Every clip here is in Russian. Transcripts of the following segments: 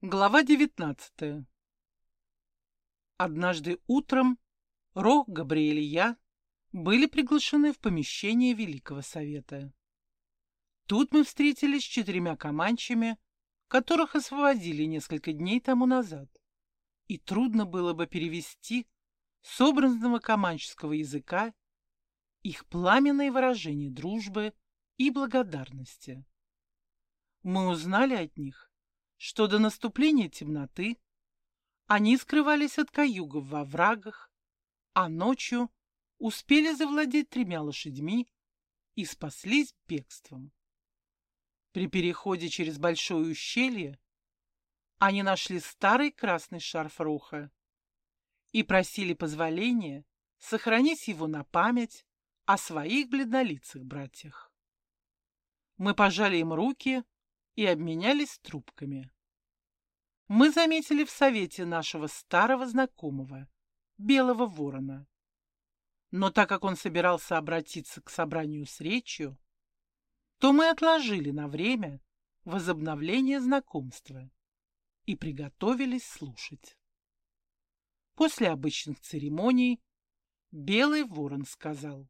Глава 19 Однажды утром Рох, Габриэль и я были приглашены в помещение Великого Совета. Тут мы встретились с четырьмя команчами, которых освободили несколько дней тому назад. И трудно было бы перевести с образного команческого языка их пламенные выражения дружбы и благодарности. Мы узнали от них, что до наступления темноты они скрывались от каюгов во врагах, а ночью успели завладеть тремя лошадьми и спаслись бегством. При переходе через большое ущелье они нашли старый красный шарф Роха и просили позволения сохранить его на память о своих бледнолицых братьях. Мы пожали им руки и обменялись трубками. Мы заметили в совете нашего старого знакомого, Белого Ворона. Но так как он собирался обратиться к собранию с речью, то мы отложили на время возобновление знакомства и приготовились слушать. После обычных церемоний Белый Ворон сказал,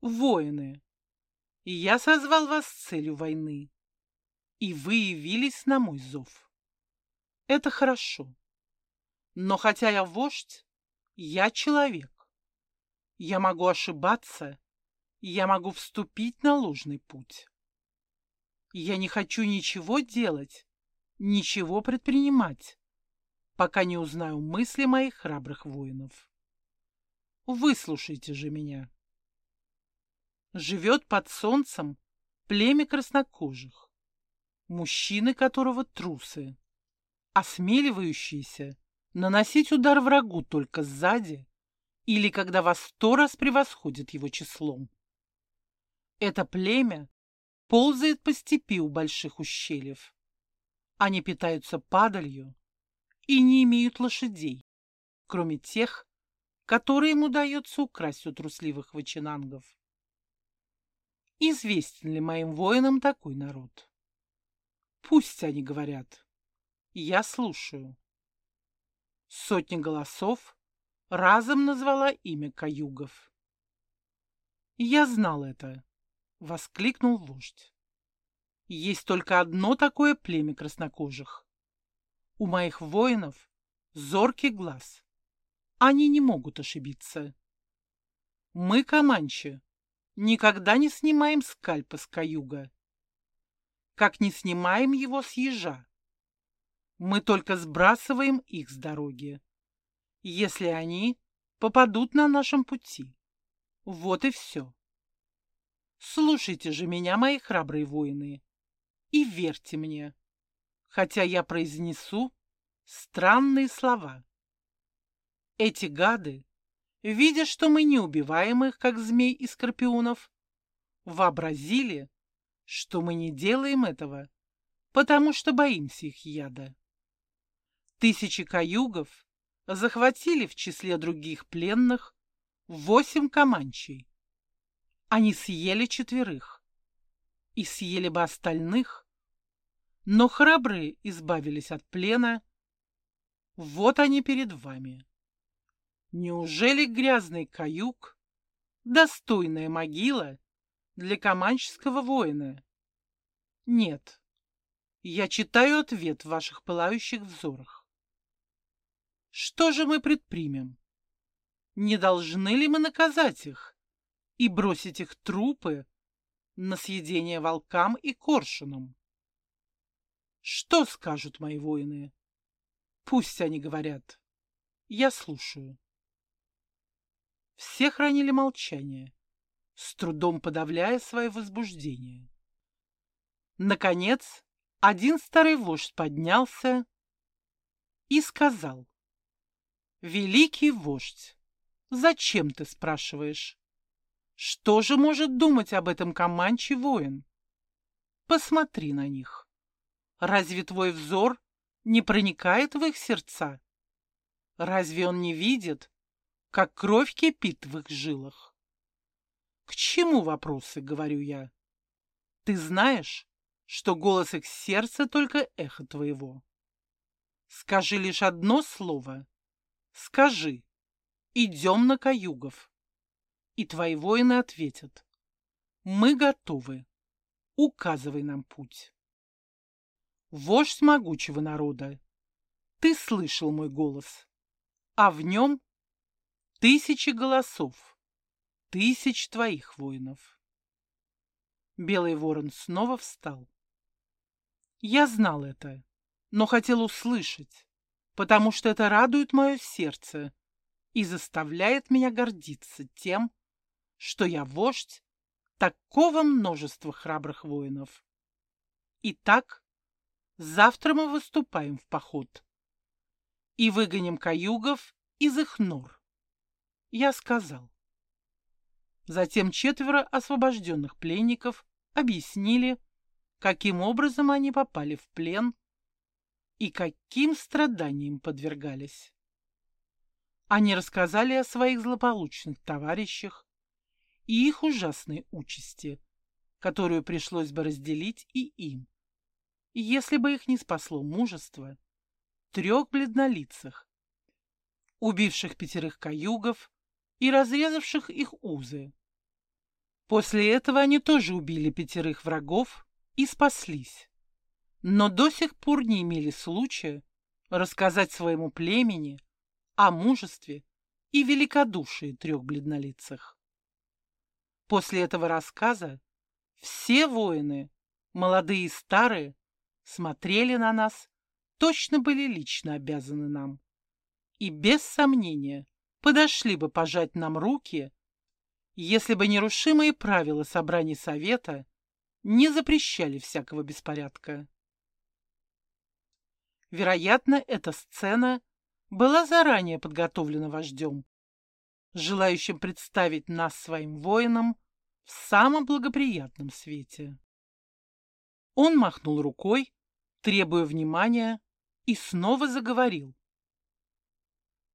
«Воины, я созвал вас с целью войны и вы явились на мой зов. Это хорошо. Но хотя я вождь, я человек. Я могу ошибаться, я могу вступить на ложный путь. Я не хочу ничего делать, ничего предпринимать, пока не узнаю мысли моих храбрых воинов. Выслушайте же меня. Живет под солнцем племя краснокожих мужчины которого трусы, осмеливающиеся наносить удар врагу только сзади или когда вас сто раз превосходит его числом. Это племя ползает по степи у больших ущельев. Они питаются падалью и не имеют лошадей, кроме тех, которые им удается украсть у трусливых вачинангов. Известен ли моим воинам такой народ? Пусть они говорят. Я слушаю. Сотни голосов разом назвала имя Каюгов. «Я знал это!» — воскликнул вождь. «Есть только одно такое племя краснокожих. У моих воинов зоркий глаз. Они не могут ошибиться. Мы, Каманчи, никогда не снимаем скальпа с Каюга как не снимаем его с ежа. Мы только сбрасываем их с дороги, если они попадут на нашем пути. Вот и все. Слушайте же меня, мои храбрые воины, и верьте мне, хотя я произнесу странные слова. Эти гады, видя, что мы не убиваем их, как змей и скорпионов, вообразили, что мы не делаем этого, потому что боимся их яда. Тысячи каюгов захватили в числе других пленных восемь команчей. Они съели четверых и съели бы остальных, но храбрые избавились от плена. Вот они перед вами. Неужели грязный каюк, достойная могила для команческого воина? Нет. Я читаю ответ в ваших пылающих взорах. Что же мы предпримем? Не должны ли мы наказать их и бросить их трупы на съедение волкам и коршунам? Что скажут мои воины? Пусть они говорят. Я слушаю. Все хранили молчание с трудом подавляя свое возбуждение. Наконец, один старый вождь поднялся и сказал, «Великий вождь, зачем ты спрашиваешь? Что же может думать об этом Каманчи воин? Посмотри на них. Разве твой взор не проникает в их сердца? Разве он не видит, как кровь кипит в их жилах? К чему вопросы, говорю я? Ты знаешь, что голос их сердца только эхо твоего. Скажи лишь одно слово. Скажи, идем на Каюгов. И твои воины ответят, мы готовы, указывай нам путь. Вождь могучего народа, ты слышал мой голос, а в нем тысячи голосов, тысяч твоих воинов. Белый ворон снова встал. Я знал это, но хотел услышать, потому что это радует мое сердце и заставляет меня гордиться тем, что я вождь такого множества храбрых воинов. Итак, завтра мы выступаем в поход и выгоним каюгов из их нор. Я сказал. Затем четверо освобожденных пленников объяснили, каким образом они попали в плен и каким страданиям подвергались. Они рассказали о своих злополучных товарищах и их ужасной участи, которую пришлось бы разделить и им, если бы их не спасло мужество трех бледнолицах, убивших пятерых каюгов и разрезавших их узы. После этого они тоже убили пятерых врагов и спаслись, но до сих пор не имели случая рассказать своему племени о мужестве и великодушии трех бледнолицах. После этого рассказа все воины, молодые и старые, смотрели на нас, точно были лично обязаны нам. И без сомнения подошли бы пожать нам руки, если бы нерушимые правила собраний совета не запрещали всякого беспорядка. Вероятно, эта сцена была заранее подготовлена вождем, желающим представить нас своим воинам в самом благоприятном свете. Он махнул рукой, требуя внимания, и снова заговорил.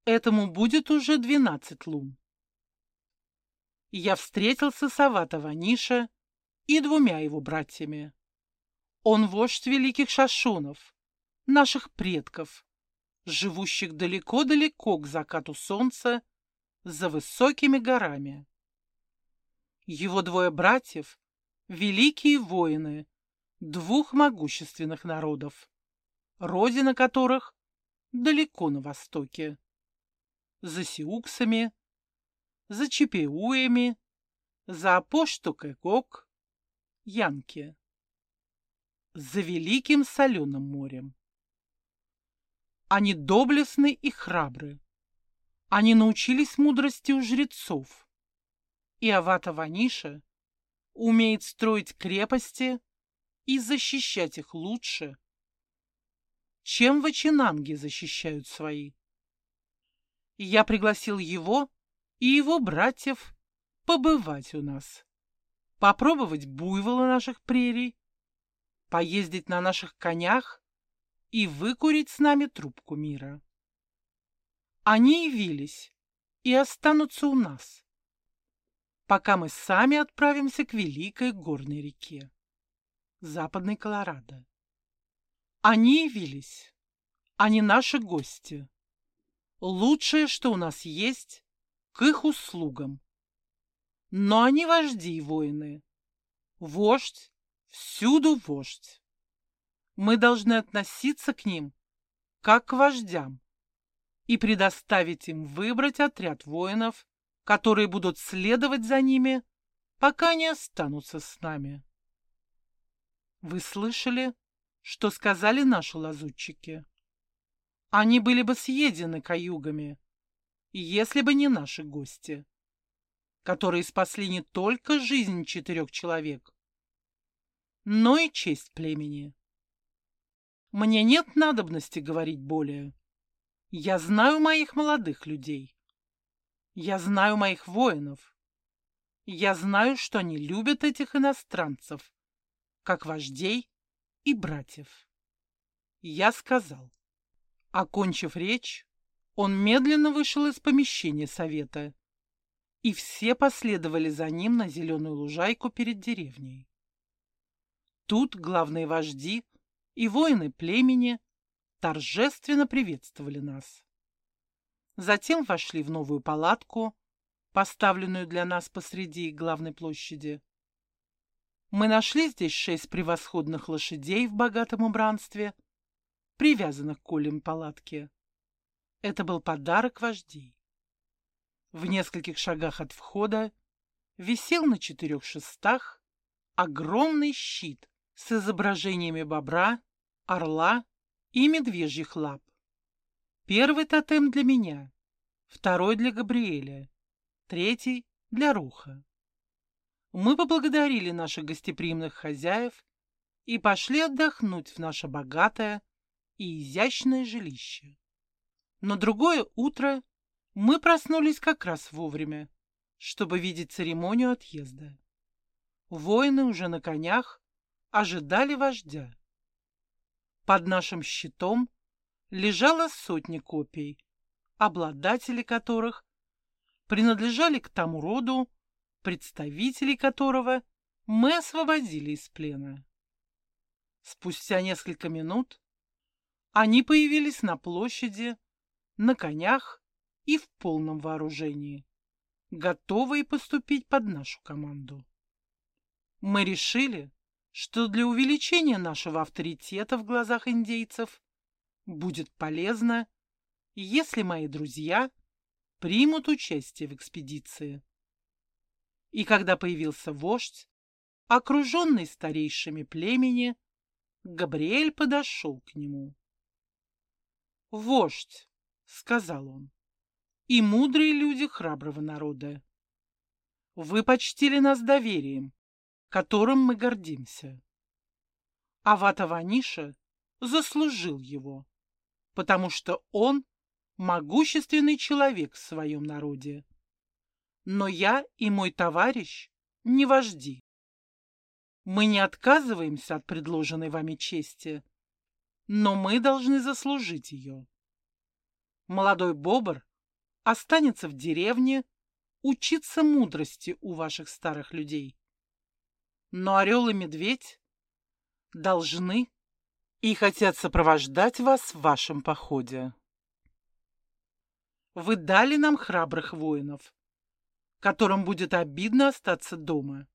Этому будет уже двенадцать лун. Я встретился с Авата Ваниша и двумя его братьями. Он вождь великих шашунов, наших предков, живущих далеко-далеко к закату солнца за высокими горами. Его двое братьев — великие воины двух могущественных народов, родина которых далеко на востоке за сиуксами, за чипеуями, за апоштукэкок, янки, за великим соленым морем. Они доблестны и храбры. Они научились мудрости у жрецов. И Авата Ваниша умеет строить крепости и защищать их лучше, чем вачинанги защищают свои я пригласил его и его братьев побывать у нас, попробовать буйвола наших прерий, поездить на наших конях и выкурить с нами трубку мира. Они явились и останутся у нас, пока мы сами отправимся к великой горной реке, Западной Колорадо. Они явились, они наши гости лучшее, что у нас есть, к их услугам. Но они вожди и воины. Вождь, всюду вождь. Мы должны относиться к ним, как к вождям, и предоставить им выбрать отряд воинов, которые будут следовать за ними, пока не останутся с нами. Вы слышали, что сказали наши лазутчики? Они были бы съедены каюгами, если бы не наши гости, которые спасли не только жизнь четырех человек, но и честь племени. Мне нет надобности говорить более. Я знаю моих молодых людей. Я знаю моих воинов. Я знаю, что они любят этих иностранцев, как вождей и братьев. Я сказал. Окончив речь, он медленно вышел из помещения совета, и все последовали за ним на зеленую лужайку перед деревней. Тут главные вожди и воины племени торжественно приветствовали нас. Затем вошли в новую палатку, поставленную для нас посреди главной площади. Мы нашли здесь шесть превосходных лошадей в богатом убранстве, привязанных к колем палатки. Это был подарок вождей. В нескольких шагах от входа висел на четырех шестах огромный щит с изображениями бобра, орла и медвежьих лап. Первый тотем для меня, второй для Габриэля, третий для Руха. Мы поблагодарили наших гостеприимных хозяев и пошли отдохнуть в наше богатое и изящное жилище. Но другое утро мы проснулись как раз вовремя, чтобы видеть церемонию отъезда. Воины уже на конях ожидали вождя. Под нашим щитом лежало сотни копий, обладатели которых принадлежали к тому роду, представителей которого мы освободили из плена. Спустя несколько минут они появились на площади, на конях и в полном вооружении, готовые поступить под нашу команду. Мы решили, что для увеличения нашего авторитета в глазах индейцев будет полезно, если мои друзья примут участие в экспедиции. И когда появился вождь, окруженный старейшими племени, Габриэль подошел к нему. «Вождь», — сказал он, и мудрые люди храброго народа. Вы почтили нас доверием, которым мы гордимся. Авата Ваниша заслужил его, потому что он могущественный человек в своем народе. Но я и мой товарищ не вожди. Мы не отказываемся от предложенной вами чести, но мы должны заслужить ее. Молодой бобр останется в деревне учиться мудрости у ваших старых людей. Но орел и медведь должны и хотят сопровождать вас в вашем походе. Вы дали нам храбрых воинов, которым будет обидно остаться дома.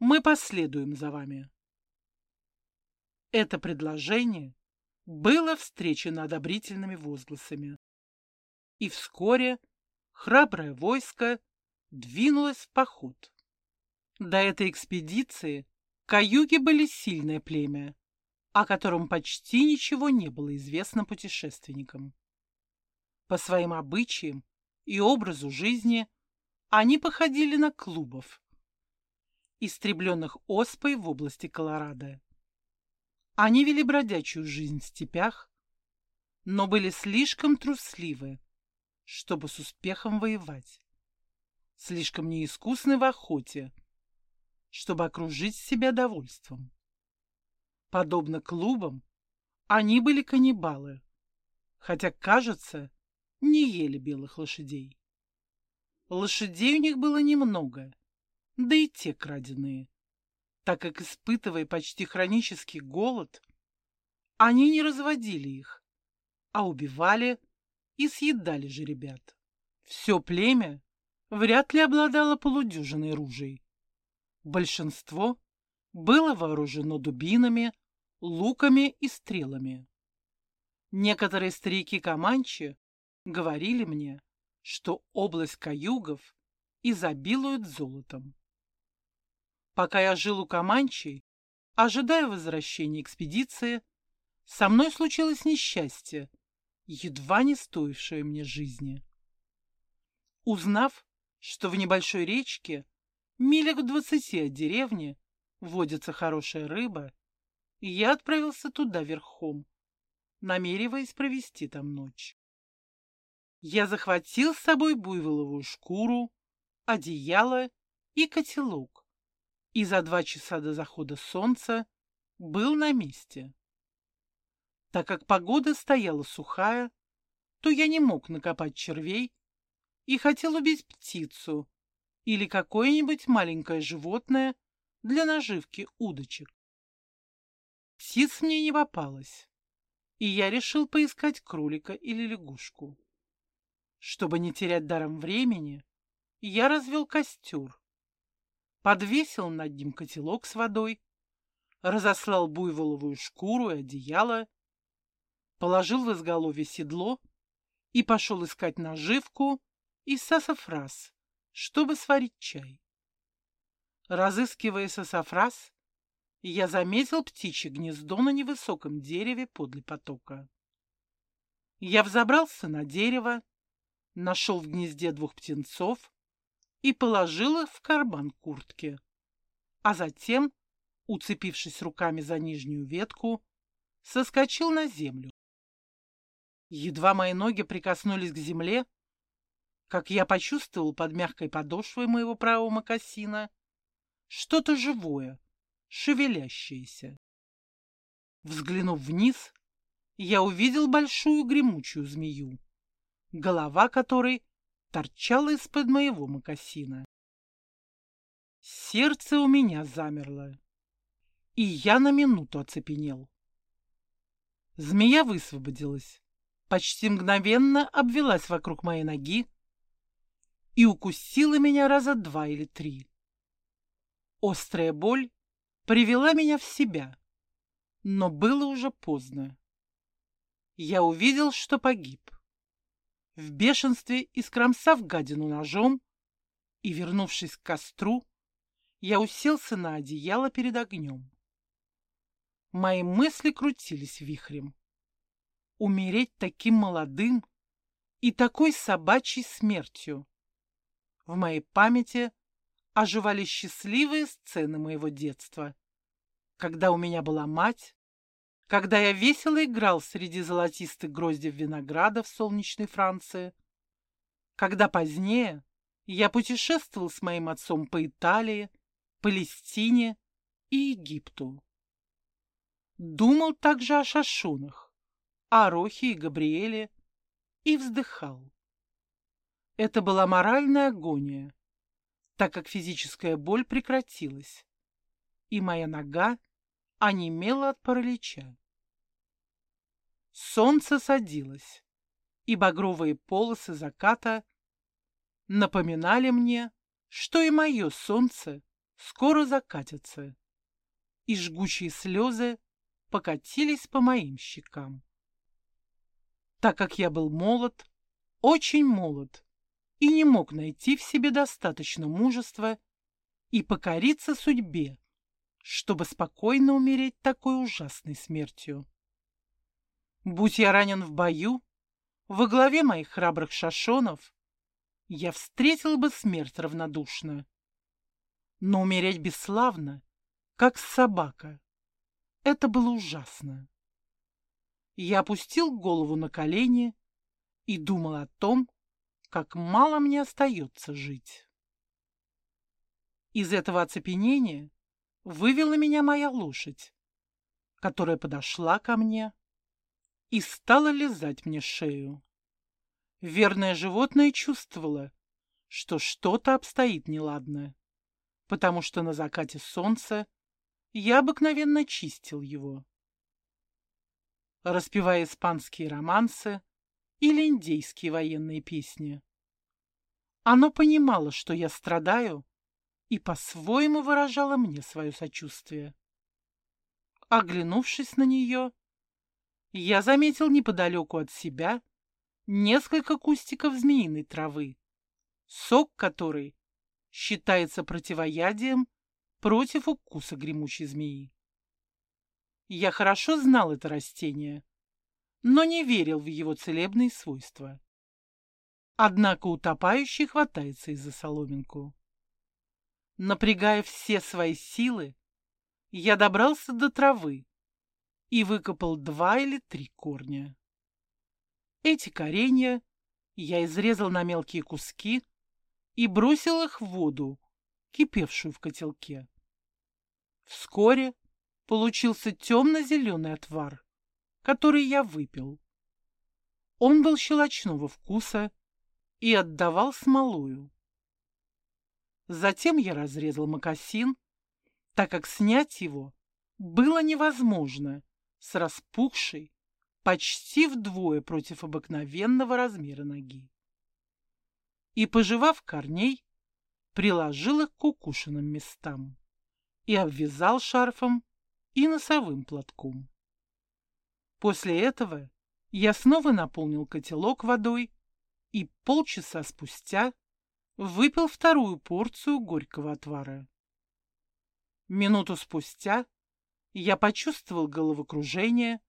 Мы последуем за вами. Это предложение было встречено одобрительными возгласами и вскоре храброе войско двинулось в поход. До этой экспедиции каюги были сильное племя, о котором почти ничего не было известно путешественникам. По своим обычаям и образу жизни они походили на клубов, истребленных оспой в области Колорадо. Они вели бродячую жизнь в степях, но были слишком трусливы, чтобы с успехом воевать. Слишком неискусны в охоте, чтобы окружить себя довольством. Подобно клубам, они были каннибалы, хотя, кажется, не ели белых лошадей. Лошадей у них было немного, да и те краденые, так как, испытывая почти хронический голод, они не разводили их, а убивали и съедали же ребят. Все племя вряд ли обладало полудюжиной ружей. Большинство было вооружено дубинами, луками и стрелами. Некоторые старики Каманчи говорили мне, что область Каюгов изобилует золотом. Пока я жил у Каманчи, ожидая возвращения экспедиции, со мной случилось несчастье, едва не стоившее мне жизни. Узнав, что в небольшой речке, милях в двадцати от деревни, водится хорошая рыба, я отправился туда верхом, намереваясь провести там ночь. Я захватил с собой буйволовую шкуру, одеяло и котелок, и за два часа до захода солнца был на месте. Так как погода стояла сухая, то я не мог накопать червей и хотел убить птицу или какое-нибудь маленькое животное для наживки удочек. Птиц мне не попалось. и я решил поискать кролика или лягушку. Чтобы не терять даром времени, я развел костер, подвесил над ним котелок с водой, разослал буйволовую шкуру и одеяло, положил в изголовье седло и пошел искать наживку и сасафрас, чтобы сварить чай. Разыскивая сасафрас, я заметил птичье гнездо на невысоком дереве подле потока. Я взобрался на дерево, нашел в гнезде двух птенцов и положил их в карман куртки, а затем, уцепившись руками за нижнюю ветку, соскочил на землю. Едва мои ноги прикоснулись к земле, как я почувствовал под мягкой подошвой моего правого мокасина что-то живое, шевелящееся. Взглянув вниз, я увидел большую гремучую змею, голова которой торчала из-под моего мокасина. Сердце у меня замерло, и я на минуту оцепенел. Змея высвободилась, почти мгновенно обвелась вокруг моей ноги и укусила меня раза два или три. Острая боль привела меня в себя, но было уже поздно. Я увидел, что погиб. В бешенстве, искромсав гадину ножом и вернувшись к костру, я уселся на одеяло перед огнем. Мои мысли крутились вихрем. Умереть таким молодым и такой собачьей смертью. В моей памяти оживали счастливые сцены моего детства, когда у меня была мать, когда я весело играл среди золотистых гроздев винограда в солнечной Франции, когда позднее я путешествовал с моим отцом по Италии, Палестине и Египту. Думал также о Шашунах, о Рохе и Габриэле и вздыхал. Это была моральная агония, так как физическая боль прекратилась, и моя нога онемела от паралича. Солнце садилось, и багровые полосы заката напоминали мне, что и мое солнце скоро закатится, и жгучие слезы покатились по моим щекам. Так как я был молод, очень молод, и не мог найти в себе достаточно мужества и покориться судьбе, чтобы спокойно умереть такой ужасной смертью. Будь я ранен в бою, во главе моих храбрых шашонов, я встретил бы смерть равнодушно. Но умереть бесславно, как собака, это было ужасно. Я опустил голову на колени и думал о том, как мало мне остается жить. Из этого оцепенения вывела меня моя лошадь, которая подошла ко мне и стала лизать мне шею. Верное животное чувствовало, что что-то обстоит неладное, потому что на закате солнца я обыкновенно чистил его. Распевая испанские романсы, или индейские военные песни. Оно понимало, что я страдаю, и по-своему выражало мне свое сочувствие. Оглянувшись на нее, я заметил неподалеку от себя несколько кустиков змеиной травы, сок которой считается противоядием против укуса гремучей змеи. Я хорошо знал это растение, но не верил в его целебные свойства. Однако утопающий хватается и за соломинку. Напрягая все свои силы, я добрался до травы и выкопал два или три корня. Эти коренья я изрезал на мелкие куски и бросил их в воду, кипевшую в котелке. Вскоре получился темно-зеленый отвар, который я выпил. Он был щелочного вкуса и отдавал смолою. Затем я разрезал мокасин, так как снять его было невозможно с распухшей, почти вдвое против обыкновенного размера ноги. И, пожевав корней, приложил их к укушенным местам и обвязал шарфом и носовым платком. После этого я снова наполнил котелок водой и полчаса спустя выпил вторую порцию горького отвара. Минуту спустя я почувствовал головокружение,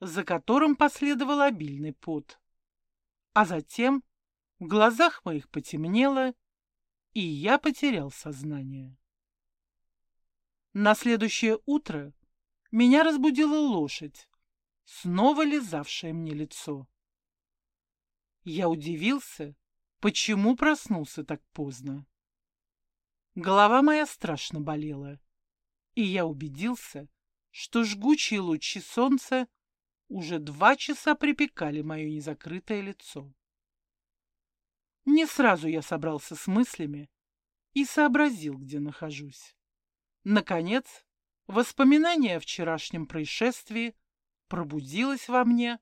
за которым последовал обильный пот. А затем в глазах моих потемнело, и я потерял сознание. На следующее утро меня разбудила лошадь, снова лизавшая мне лицо. Я удивился, почему проснулся так поздно. Голова моя страшно болела, и я убедился, что жгучие лучи солнца уже два часа припекали мое незакрытое лицо. Не сразу я собрался с мыслями и сообразил, где нахожусь. Наконец, воспоминание о вчерашнем происшествии пробудилось во мне,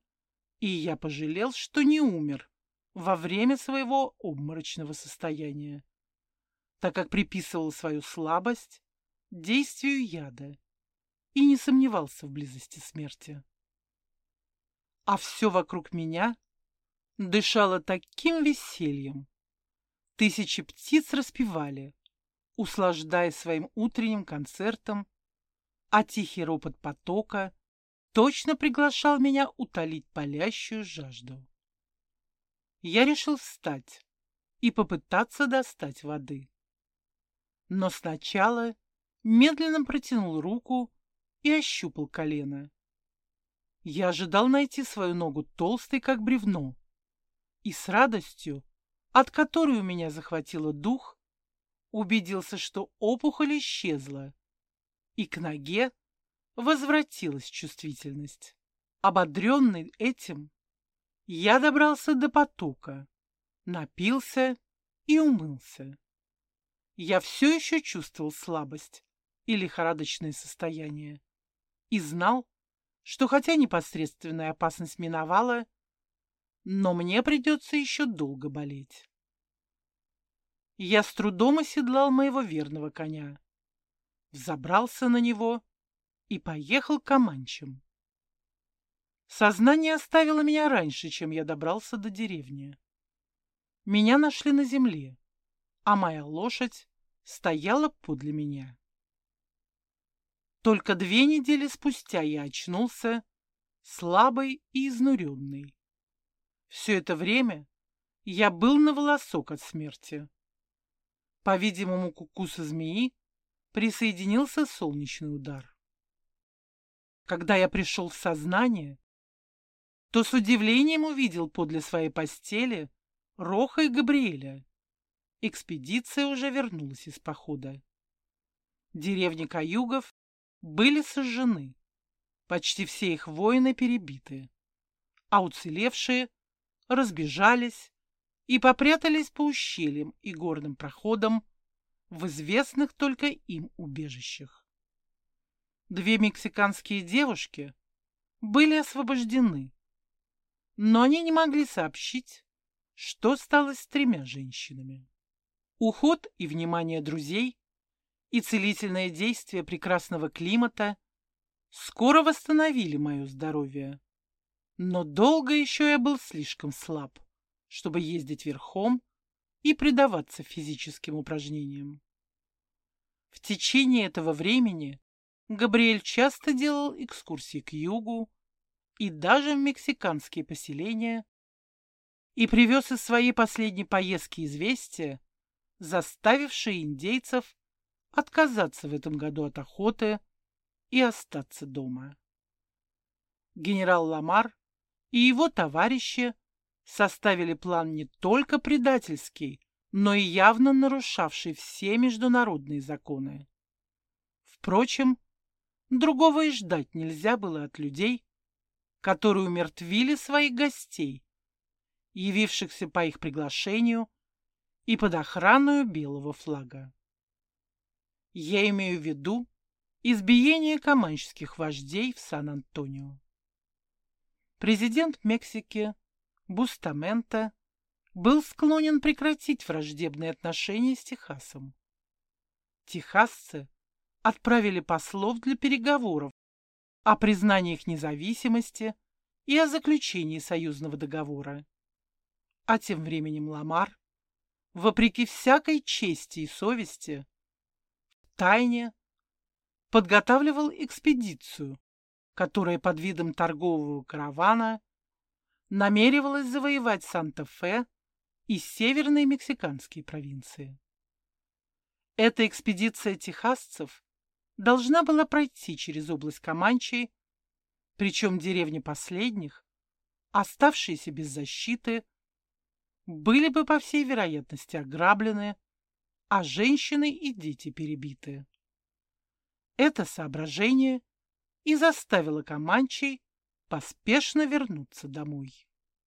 и я пожалел, что не умер во время своего обморочного состояния, так как приписывал свою слабость действию яда и не сомневался в близости смерти. А все вокруг меня дышало таким весельем. Тысячи птиц распевали, услаждая своим утренним концертом, а тихий ропот потока точно приглашал меня утолить палящую жажду. Я решил встать и попытаться достать воды. Но сначала медленно протянул руку и ощупал колено. Я ожидал найти свою ногу толстой, как бревно, и с радостью, от которой у меня захватило дух, убедился, что опухоль исчезла, и к ноге возвратилась чувствительность. Ободренный этим, я добрался до потока, напился и умылся. Я все еще чувствовал слабость и лихорадочное состояние и знал, что хотя непосредственная опасность миновала, но мне придется еще долго болеть. Я с трудом оседлал моего верного коня, взобрался на него и поехал к Аманчам. Сознание оставило меня раньше, чем я добрался до деревни. Меня нашли на земле, а моя лошадь стояла подле меня. Только две недели спустя я очнулся, слабый и изнуренный. Все это время я был на волосок от смерти. По-видимому, к укусу змеи присоединился солнечный удар. Когда я пришел в сознание, то с удивлением увидел подле своей постели Роха и Габриэля. Экспедиция уже вернулась из похода. Деревни Каюгов были сожжены, почти все их воины перебиты, а уцелевшие разбежались и попрятались по ущельям и горным проходам в известных только им убежищах. Две мексиканские девушки были освобождены, но они не могли сообщить, что стало с тремя женщинами. Уход и внимание друзей и целительное действие прекрасного климата скоро восстановили мое здоровье. Но долго еще я был слишком слаб, чтобы ездить верхом и предаваться физическим упражнениям. В течение этого времени Габриэль часто делал экскурсии к югу и даже в мексиканские поселения и привез из своей последней поездки известия, заставившие индейцев отказаться в этом году от охоты и остаться дома. Генерал Ламар и его товарищи составили план не только предательский, но и явно нарушавший все международные законы. Впрочем, другого и ждать нельзя было от людей, которые умертвили своих гостей, явившихся по их приглашению и под охраной белого флага. Я имею в виду избиение команческих вождей в Сан-Антонио. президент Мексики Бустаменто был склонен прекратить враждебные отношения с Техасом. Техасцы отправили послов для переговоров о признании их независимости и о заключении союзного договора. А тем временем Ламар, вопреки всякой чести и совести, тайне подготавливал экспедицию, которая под видом торгового каравана намеревалась завоевать Санта-Фе и северные мексиканские провинции. Эта экспедиция техасцев должна была пройти через область Каманчи, причем деревни последних, оставшиеся без защиты, были бы, по всей вероятности, ограблены, а женщины и дети перебиты. Это соображение и заставило Каманчей поспешно вернуться домой.